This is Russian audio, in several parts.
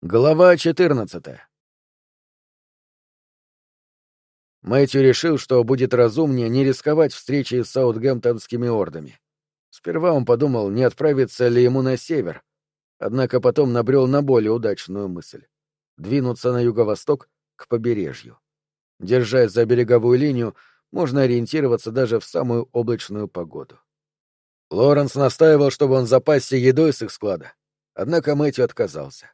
Глава 14 Мэтью решил, что будет разумнее не рисковать встречей с саутгемптонскими ордами. Сперва он подумал, не отправиться ли ему на север, однако потом набрел на более удачную мысль — двинуться на юго-восток к побережью. Держась за береговую линию, можно ориентироваться даже в самую облачную погоду. Лоренс настаивал, чтобы он запасся едой с их склада, однако Мэтью отказался.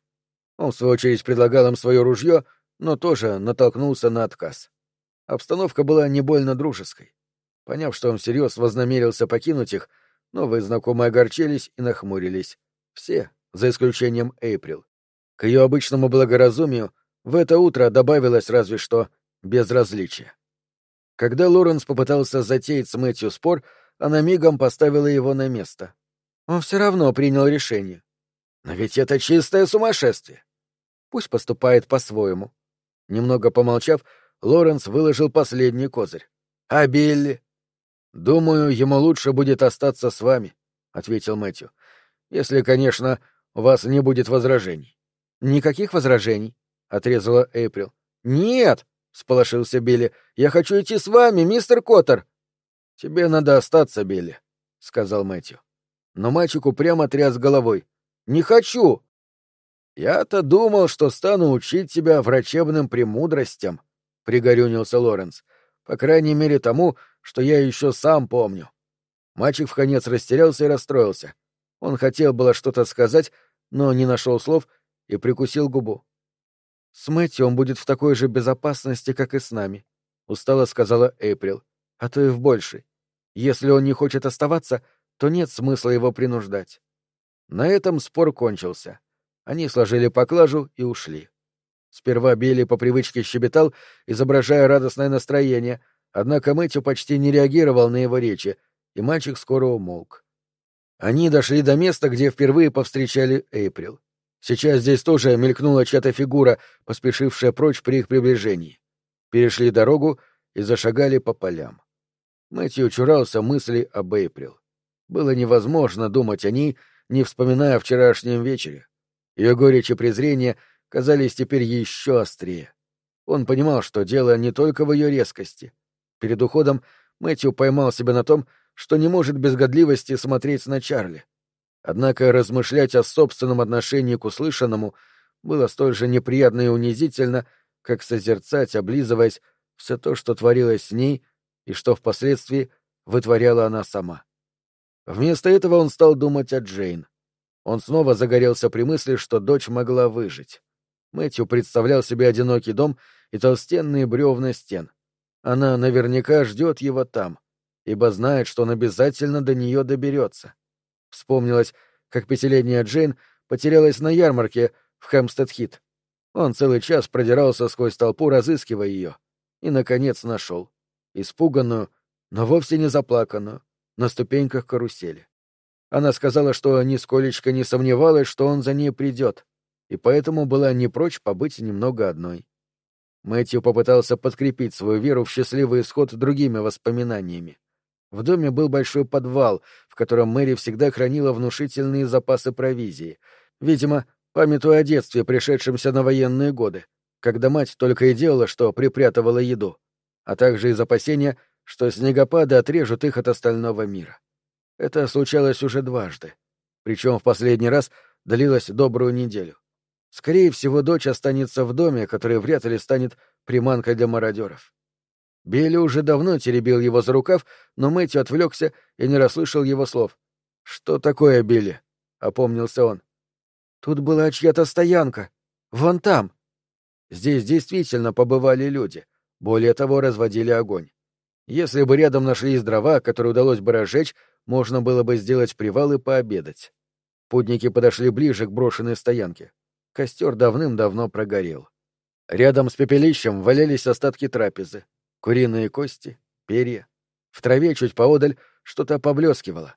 Он, в свою очередь, предлагал им свое ружье, но тоже натолкнулся на отказ. Обстановка была не больно дружеской. Поняв, что он всерьез вознамерился покинуть их, новые знакомые огорчились и нахмурились. Все, за исключением Эйприл. К ее обычному благоразумию в это утро добавилось разве что безразличие. Когда Лоренс попытался затеять с Мэтью спор, она мигом поставила его на место. Он все равно принял решение. Но ведь это чистое сумасшествие. Пусть поступает по-своему. Немного помолчав, Лоренс выложил последний козырь. А Билли? Думаю, ему лучше будет остаться с вами, ответил Мэтью. Если, конечно, у вас не будет возражений. Никаких возражений, отрезала Эйприл. Нет, сполошился Билли. Я хочу идти с вами, мистер Коттер. Тебе надо остаться, Билли, сказал Мэтью. Но мальчик упрямо тряс головой. Не хочу. Я-то думал, что стану учить тебя врачебным премудростям, пригорюнился Лоренс. По крайней мере тому, что я еще сам помню. Мальчик в конец растерялся и расстроился. Он хотел было что-то сказать, но не нашел слов и прикусил губу. С Мэтью он будет в такой же безопасности, как и с нами, устало сказала Эйприл, а то и в большей. Если он не хочет оставаться, то нет смысла его принуждать. На этом спор кончился. Они сложили поклажу и ушли. Сперва Билли по привычке щебетал, изображая радостное настроение, однако Мэтью почти не реагировал на его речи, и мальчик скоро умолк. Они дошли до места, где впервые повстречали Эйприл. Сейчас здесь тоже мелькнула чья-то фигура, поспешившая прочь при их приближении. Перешли дорогу и зашагали по полям. Мэтью чурался мысли об Эйприл. Было невозможно думать о ней, не вспоминая о вчерашнем вечере. Ее горечь и презрение казались теперь еще острее. Он понимал, что дело не только в ее резкости. Перед уходом Мэтью поймал себя на том, что не может без годливости смотреть на Чарли. Однако размышлять о собственном отношении к услышанному было столь же неприятно и унизительно, как созерцать, облизываясь, все то, что творилось с ней и что впоследствии вытворяла она сама. Вместо этого он стал думать о Джейн. Он снова загорелся при мысли, что дочь могла выжить. Мэтью представлял себе одинокий дом и толстенные бревна стен. Она наверняка ждет его там, ибо знает, что он обязательно до нее доберется. Вспомнилось, как пятилетняя Джейн потерялась на ярмарке в Хэмстед-Хит. Он целый час продирался сквозь толпу, разыскивая ее, и, наконец, нашел. Испуганную, но вовсе не заплаканную, на ступеньках карусели. Она сказала, что нисколечко не сомневалась, что он за ней придет, и поэтому была не прочь побыть немного одной. Мэтью попытался подкрепить свою веру в счастливый исход другими воспоминаниями. В доме был большой подвал, в котором Мэри всегда хранила внушительные запасы провизии, видимо, памятуя о детстве, пришедшемся на военные годы, когда мать только и делала, что припрятывала еду, а также из опасения, что снегопады отрежут их от остального мира. Это случалось уже дважды, причем в последний раз длилось добрую неделю. Скорее всего, дочь останется в доме, который вряд ли станет приманкой для мародеров. Билли уже давно теребил его за рукав, но Мэтью отвлекся и не расслышал его слов. «Что такое, Билли?» — опомнился он. «Тут была чья-то стоянка. Вон там». Здесь действительно побывали люди. Более того, разводили огонь. Если бы рядом нашлись дрова, которые удалось бы разжечь, можно было бы сделать привал и пообедать. Путники подошли ближе к брошенной стоянке. Костер давным-давно прогорел. Рядом с пепелищем валялись остатки трапезы. Куриные кости, перья. В траве чуть поодаль что-то поблескивало.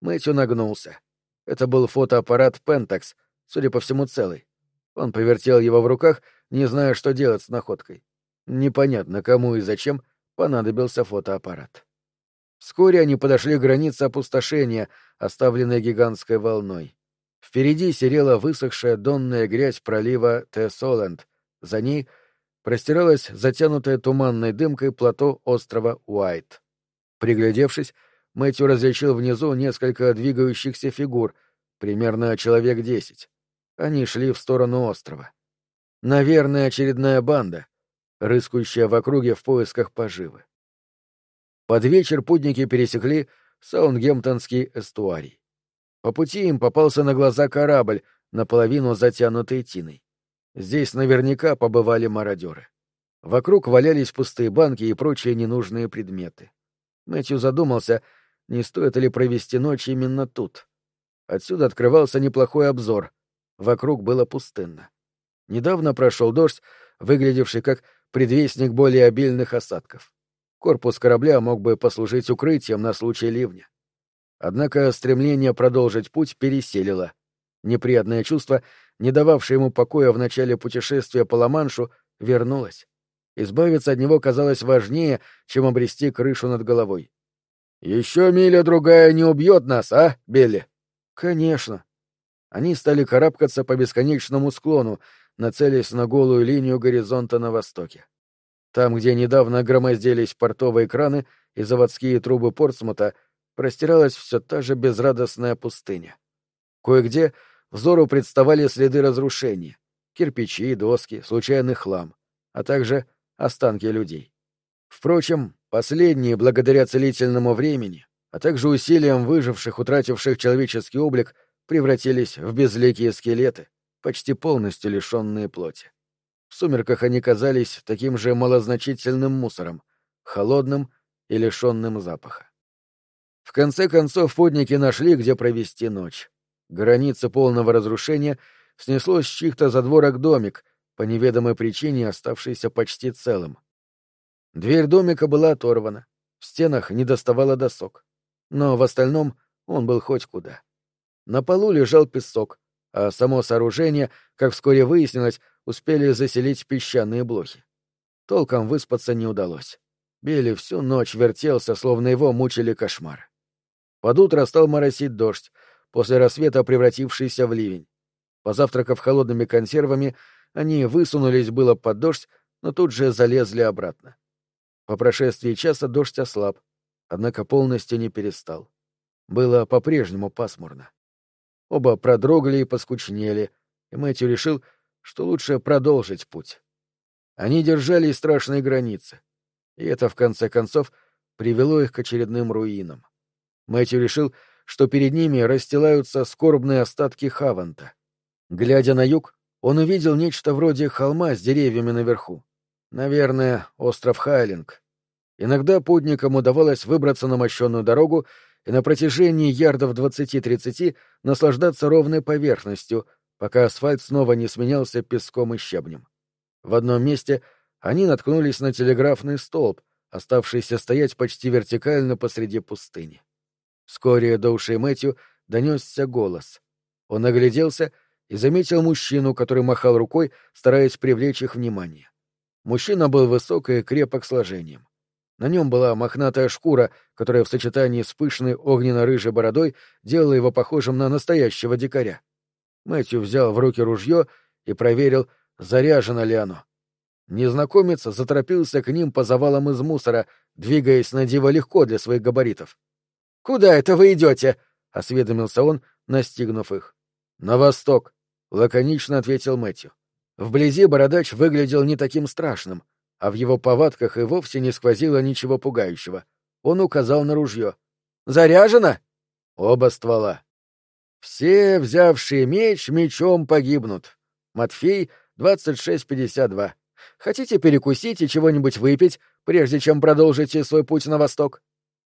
Мэтью нагнулся. Это был фотоаппарат Pentax, судя по всему, целый. Он повертел его в руках, не зная, что делать с находкой. Непонятно, кому и зачем понадобился фотоаппарат. Вскоре они подошли к границе опустошения, оставленной гигантской волной. Впереди серела высохшая донная грязь пролива Тесоленд, за ней простиралось затянутое туманной дымкой плато острова Уайт. Приглядевшись, Мэтью различил внизу несколько двигающихся фигур, примерно человек десять. Они шли в сторону острова. Наверное, очередная банда, рыскающая в округе в поисках поживы. Под вечер путники пересекли Саундгемптонский эстуарий. По пути им попался на глаза корабль, наполовину затянутый тиной. Здесь наверняка побывали мародеры. Вокруг валялись пустые банки и прочие ненужные предметы. Мэтью задумался, не стоит ли провести ночь именно тут. Отсюда открывался неплохой обзор. Вокруг было пустынно. Недавно прошел дождь, выглядевший как предвестник более обильных осадков. Корпус корабля мог бы послужить укрытием на случай ливня. Однако стремление продолжить путь переселило. Неприятное чувство, не дававшее ему покоя в начале путешествия по Ла-Маншу, вернулось. Избавиться от него казалось важнее, чем обрести крышу над головой. «Еще миля-другая не убьет нас, а, Белли?» «Конечно». Они стали карабкаться по бесконечному склону, нацелясь на голую линию горизонта на востоке. Там, где недавно громоздились портовые краны и заводские трубы Портсмута, простиралась все та же безрадостная пустыня. Кое-где взору представали следы разрушения — кирпичи, доски, случайный хлам, а также останки людей. Впрочем, последние, благодаря целительному времени, а также усилиям выживших, утративших человеческий облик, превратились в безликие скелеты, почти полностью лишенные плоти. В сумерках они казались таким же малозначительным мусором, холодным и лишенным запаха. В конце концов, подники нашли, где провести ночь. Граница полного разрушения снесло с чьих-то задворок домик, по неведомой причине оставшийся почти целым. Дверь домика была оторвана, в стенах не доставало досок. Но в остальном он был хоть куда. На полу лежал песок, а само сооружение, как вскоре выяснилось, успели заселить песчаные блохи. Толком выспаться не удалось. Билли всю ночь вертелся, словно его мучили кошмары. Под утро стал моросить дождь, после рассвета превратившийся в ливень. Позавтракав холодными консервами, они высунулись было под дождь, но тут же залезли обратно. По прошествии часа дождь ослаб, однако полностью не перестал. Было по-прежнему пасмурно. Оба продрогли и поскучнели, и Мэтью решил, что лучше продолжить путь. Они держали страшные границы, и это, в конце концов, привело их к очередным руинам. Мэтью решил, что перед ними расстилаются скорбные остатки Хаванта. Глядя на юг, он увидел нечто вроде холма с деревьями наверху. Наверное, остров Хайлинг. Иногда путникам удавалось выбраться на мощенную дорогу и на протяжении ярдов 20-30 наслаждаться ровной поверхностью, пока асфальт снова не сменялся песком и щебнем. В одном месте они наткнулись на телеграфный столб, оставшийся стоять почти вертикально посреди пустыни. Вскоре до ушей Мэтью донесся голос. Он огляделся и заметил мужчину, который махал рукой, стараясь привлечь их внимание. Мужчина был высок и крепок сложением. На нем была мохнатая шкура, которая в сочетании с пышной огненно-рыжей бородой делала его похожим на настоящего дикаря. Мэтью взял в руки ружье и проверил, заряжено ли оно. Незнакомец заторопился к ним по завалам из мусора, двигаясь на диво легко для своих габаритов. Куда это вы идете? осведомился он, настигнув их. На восток, лаконично ответил Мэтью. Вблизи бородач выглядел не таким страшным, а в его повадках и вовсе не сквозило ничего пугающего. Он указал на ружье. «Заряжено?» «Оба ствола». «Все, взявшие меч, мечом погибнут». Матфей, 2652. Хотите перекусить и чего-нибудь выпить, прежде чем продолжите свой путь на восток?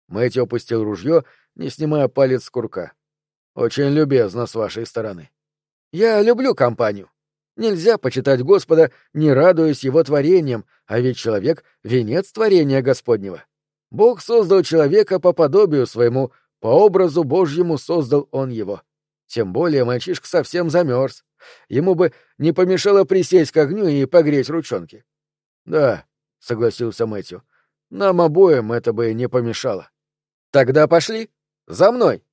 Мэтью опустил ружье, не снимая палец с курка. «Очень любезно с вашей стороны. Я люблю компанию. Нельзя почитать Господа, не радуясь его творением, а ведь человек — венец творения Господнего. Бог создал человека по подобию своему, по образу Божьему создал он его. Тем более мальчишка совсем замерз. Ему бы не помешало присесть к огню и погреть ручонки. — Да, — согласился Мэтью, — нам обоим это бы не помешало. Тогда пошли. За мной.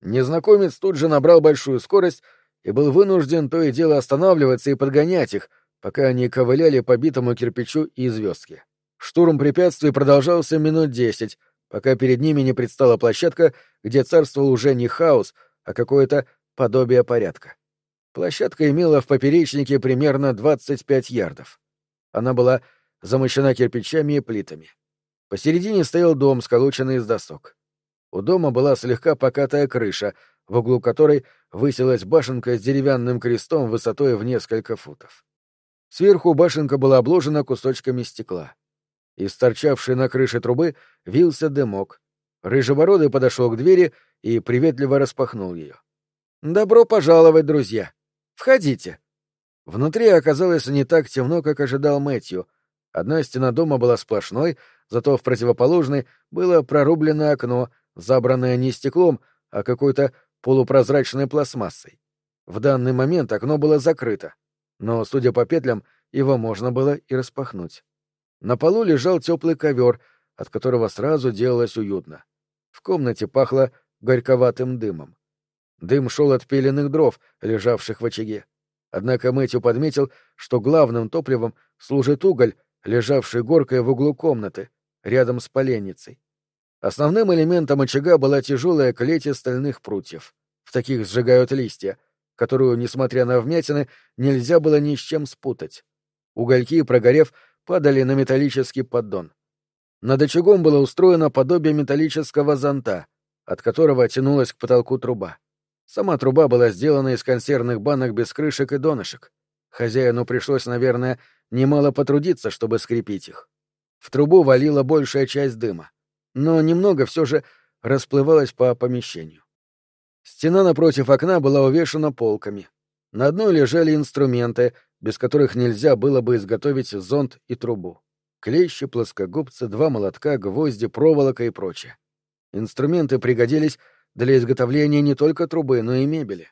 Незнакомец тут же набрал большую скорость и был вынужден то и дело останавливаться и подгонять их, пока они ковыляли по битому кирпичу и звездке. Штурм препятствий продолжался минут десять, пока перед ними не предстала площадка, где царствовал уже не хаос, а какое-то подобие порядка. Площадка имела в поперечнике примерно 25 ярдов. Она была замощена кирпичами и плитами. Посередине стоял дом, сколоченный из досок. У дома была слегка покатая крыша, в углу которой высилась башенка с деревянным крестом высотой в несколько футов. Сверху башенка была обложена кусочками стекла. Из торчавшей на крыше трубы вился дымок. Рыжебородый подошел к двери и приветливо распахнул ее. «Добро пожаловать, друзья! Входите!» Внутри оказалось не так темно, как ожидал Мэтью. Одна стена дома была сплошной, зато в противоположной было прорублено окно, забранное не стеклом, а какой-то полупрозрачной пластмассой. В данный момент окно было закрыто, но, судя по петлям, его можно было и распахнуть. На полу лежал теплый ковер, от которого сразу делалось уютно. В комнате пахло горьковатым дымом. Дым шел от пеленных дров, лежавших в очаге. Однако Мэтью подметил, что главным топливом служит уголь, лежавший горкой в углу комнаты, рядом с поленницей. Основным элементом очага была тяжелая клеть из стальных прутьев. В таких сжигают листья, которую, несмотря на вмятины, нельзя было ни с чем спутать. Угольки, прогорев, падали на металлический поддон. Над очагом было устроено подобие металлического зонта, от которого тянулась к потолку труба. Сама труба была сделана из консервных банок без крышек и донышек. Хозяину пришлось, наверное, немало потрудиться, чтобы скрепить их. В трубу валила большая часть дыма, но немного все же расплывалась по помещению. Стена напротив окна была увешана полками. На одной лежали инструменты, без которых нельзя было бы изготовить зонт и трубу. Клещи, плоскогубцы, два молотка, гвозди, проволока и прочее. Инструменты пригодились для изготовления не только трубы, но и мебели.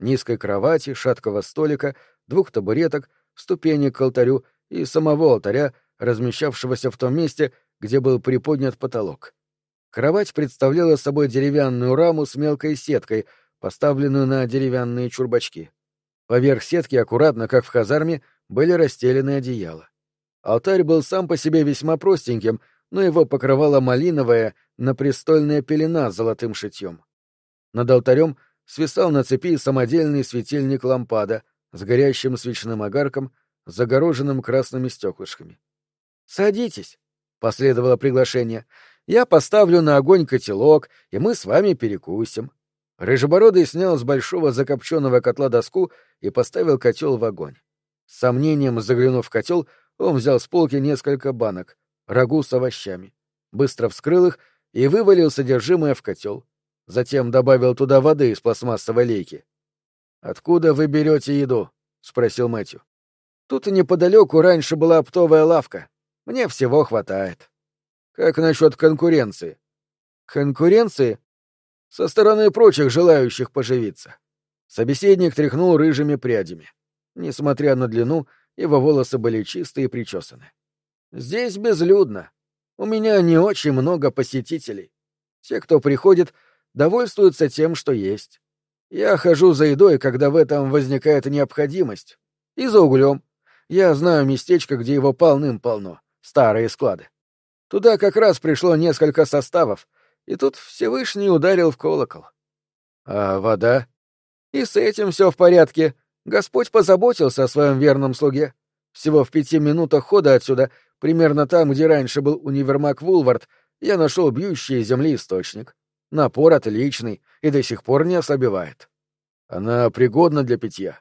Низкой кровати, шаткого столика, двух табуреток, ступенек к алтарю и самого алтаря, размещавшегося в том месте, где был приподнят потолок. Кровать представляла собой деревянную раму с мелкой сеткой, поставленную на деревянные чурбачки. Поверх сетки, аккуратно, как в казарме, были расстелены одеяла. Алтарь был сам по себе весьма простеньким, но его покрывала малиновая, напрестольная пелена с золотым шитьем. Над алтарем свисал на цепи самодельный светильник лампада с горящим свечным огарком, загороженным красными стеклышками. «Садитесь», — последовало приглашение. «Я поставлю на огонь котелок, и мы с вами перекусим». Рыжебородый снял с большого закопченного котла доску и поставил котел в огонь. С сомнением заглянув в котел, он взял с полки несколько банок, рагу с овощами, быстро вскрыл их и вывалил содержимое в котел. Затем добавил туда воды из пластмассовой лейки. «Откуда вы берете еду?» — спросил Мэтью. «Тут неподалеку раньше была оптовая лавка. Мне всего хватает». «Как насчет конкуренции?» «Конкуренции?» со стороны прочих желающих поживиться. Собеседник тряхнул рыжими прядями. Несмотря на длину, его волосы были чистые и причесаны. «Здесь безлюдно. У меня не очень много посетителей. Те, кто приходит, довольствуются тем, что есть. Я хожу за едой, когда в этом возникает необходимость. И за углем. Я знаю местечко, где его полным-полно. Старые склады. Туда как раз пришло несколько составов, и тут Всевышний ударил в колокол. А вода? И с этим все в порядке. Господь позаботился о своем верном слуге. Всего в пяти минутах хода отсюда, примерно там, где раньше был универмаг Вулвард, я нашел бьющий земли источник. Напор отличный и до сих пор не ослабевает. Она пригодна для питья.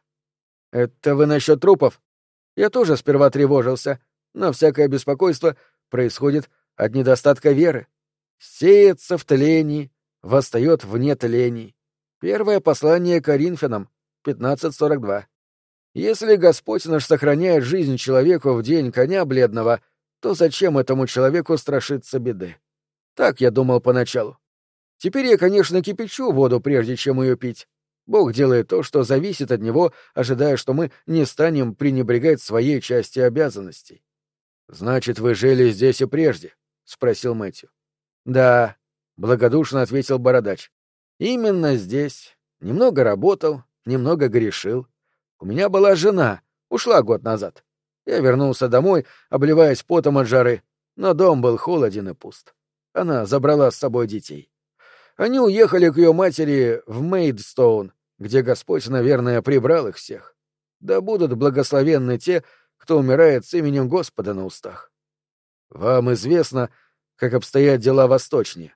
Это вы насчет трупов? Я тоже сперва тревожился, но всякое беспокойство происходит от недостатка веры сеется в тлении, восстает вне тлений. Первое послание Коринфянам, 15.42. Если Господь наш сохраняет жизнь человеку в день коня бледного, то зачем этому человеку страшиться беды? Так я думал поначалу. Теперь я, конечно, кипячу воду, прежде чем ее пить. Бог делает то, что зависит от него, ожидая, что мы не станем пренебрегать своей части обязанностей. — Значит, вы жили здесь и прежде? — спросил Мэтью. «Да», — благодушно ответил бородач. Именно здесь. Немного работал, немного грешил. У меня была жена, ушла год назад. Я вернулся домой, обливаясь потом от жары, но дом был холоден и пуст. Она забрала с собой детей. Они уехали к ее матери в Мейдстоун, где Господь, наверное, прибрал их всех. Да будут благословенны те, кто умирает с именем Господа на устах. Вам известно, как обстоят дела восточнее?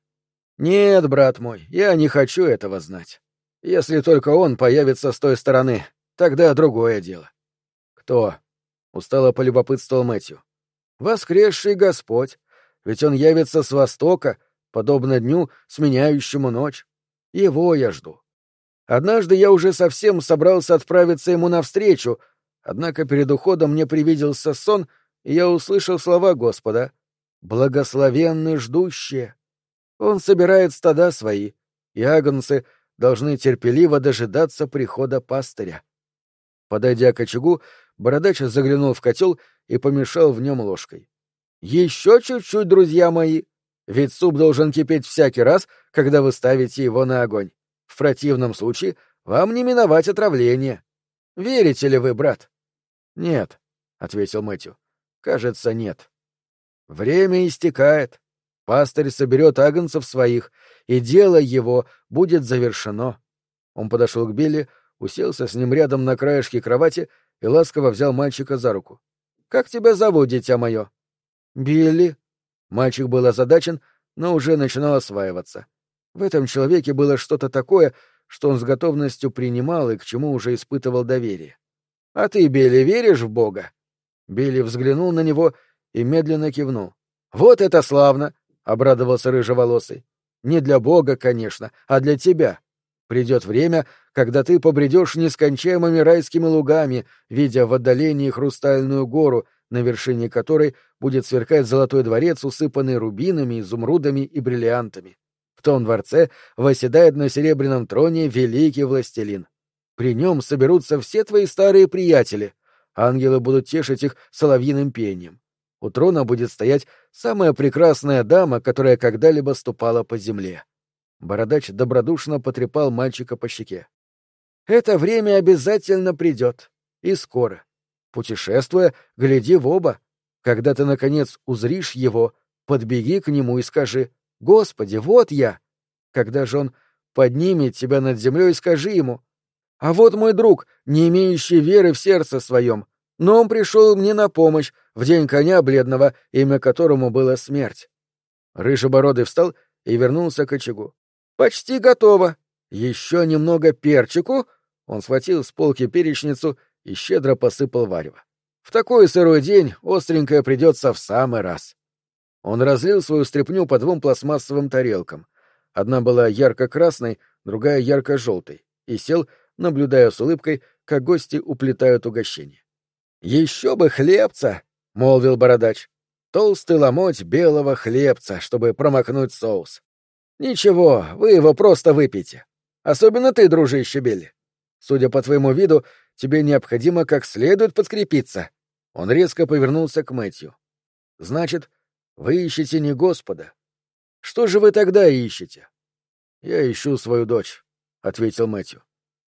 Нет, брат мой, я не хочу этого знать. Если только он появится с той стороны, тогда другое дело. Кто? Устало полюбопытствовал Мэтью. Воскресший Господь, ведь он явится с востока, подобно дню, сменяющему ночь. Его я жду. Однажды я уже совсем собрался отправиться ему навстречу, однако перед уходом мне привиделся сон, и я услышал слова Господа «Благословенны ждущие». Он собирает стада свои, и агнцы должны терпеливо дожидаться прихода пастыря. Подойдя к очагу, бородач заглянул в котел и помешал в нем ложкой. «Еще чуть-чуть, друзья мои, ведь суп должен кипеть всякий раз, когда вы ставите его на огонь. В противном случае вам не миновать отравление. Верите ли вы, брат? — Нет, — ответил Мэтью. — Кажется, нет. Время истекает. Пастырь соберет агнцев своих, и дело его будет завершено. Он подошел к Билли, уселся с ним рядом на краешке кровати и ласково взял мальчика за руку. — Как тебя зовут, дитя мое? — Билли. Мальчик был озадачен, но уже начинал осваиваться. В этом человеке было что-то такое, что он с готовностью принимал и к чему уже испытывал доверие. «А ты, Билли, веришь в Бога?» Билли взглянул на него и медленно кивнул. «Вот это славно!» — обрадовался рыжеволосый. «Не для Бога, конечно, а для тебя. Придет время, когда ты побредешь нескончаемыми райскими лугами, видя в отдалении хрустальную гору, на вершине которой будет сверкать золотой дворец, усыпанный рубинами, изумрудами и бриллиантами. В том дворце восседает на серебряном троне великий властелин. При нем соберутся все твои старые приятели. Ангелы будут тешить их соловьиным пением. У трона будет стоять самая прекрасная дама, которая когда-либо ступала по земле. Бородач добродушно потрепал мальчика по щеке. Это время обязательно придет. И скоро. Путешествуя, гляди в оба. Когда ты, наконец, узришь его, подбеги к нему и скажи Господи, вот я! Когда же он поднимет тебя над землей, скажи ему, а вот мой друг, не имеющий веры в сердце своем, но он пришел мне на помощь в день коня бледного, имя которому было смерть. Рыжебородый встал и вернулся к очагу. «Почти готово. Еще немного перчику?» Он схватил с полки перечницу и щедро посыпал варево. «В такой сырой день остренькое придется в самый раз». Он разлил свою стряпню по двум пластмассовым тарелкам. Одна была ярко-красной, другая ярко-желтой, и сел, наблюдая с улыбкой, как гости уплетают угощение. «Еще бы хлебца!» — молвил бородач. «Толстый ломоть белого хлебца, чтобы промокнуть соус. Ничего, вы его просто выпейте. Особенно ты, дружище Билли. Судя по твоему виду, тебе необходимо как следует подкрепиться». Он резко повернулся к Мэтью. «Значит, вы ищете не Господа. Что же вы тогда ищете? Я ищу свою дочь, ответил Мэтью.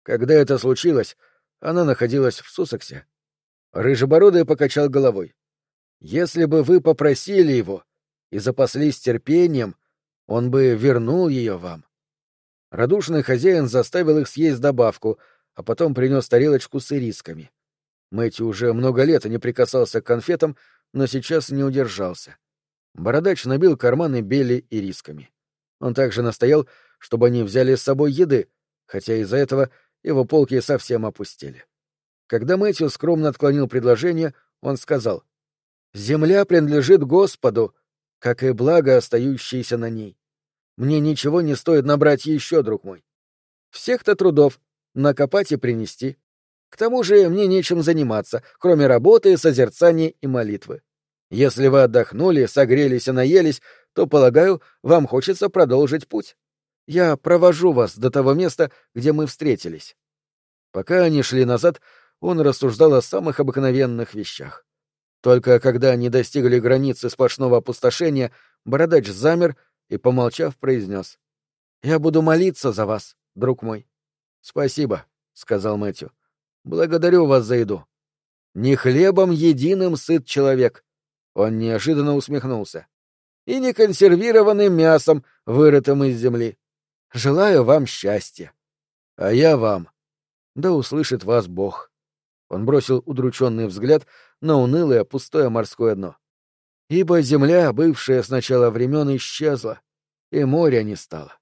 Когда это случилось, она находилась в Сусексе. Рыжебородый покачал головой. Если бы вы попросили его и запаслись терпением, он бы вернул ее вам. Радушный хозяин заставил их съесть добавку, а потом принес тарелочку с ирисками. Мэтью уже много лет не прикасался к конфетам, но сейчас не удержался. Бородач набил карманы бели и рисками. Он также настоял, чтобы они взяли с собой еды, хотя из-за этого его полки совсем опустили. Когда Мэтью скромно отклонил предложение, он сказал, «Земля принадлежит Господу, как и благо, остающееся на ней. Мне ничего не стоит набрать еще, друг мой. Всех-то трудов накопать и принести. К тому же мне нечем заниматься, кроме работы, созерцания и молитвы. Если вы отдохнули, согрелись и наелись, то, полагаю, вам хочется продолжить путь. Я провожу вас до того места, где мы встретились. Пока они шли назад, он рассуждал о самых обыкновенных вещах. Только когда они достигли границы сплошного опустошения, бородач замер и, помолчав, произнес. Я буду молиться за вас, друг мой. Спасибо, сказал Мэтью. Благодарю вас за еду. Не хлебом единым сыт человек. Он неожиданно усмехнулся. И не консервированным мясом, вырытым из земли. Желаю вам счастья. А я вам. Да услышит вас Бог. Он бросил удрученный взгляд на унылое пустое морское дно. Ибо земля, бывшая с начала времен, исчезла, и моря не стало.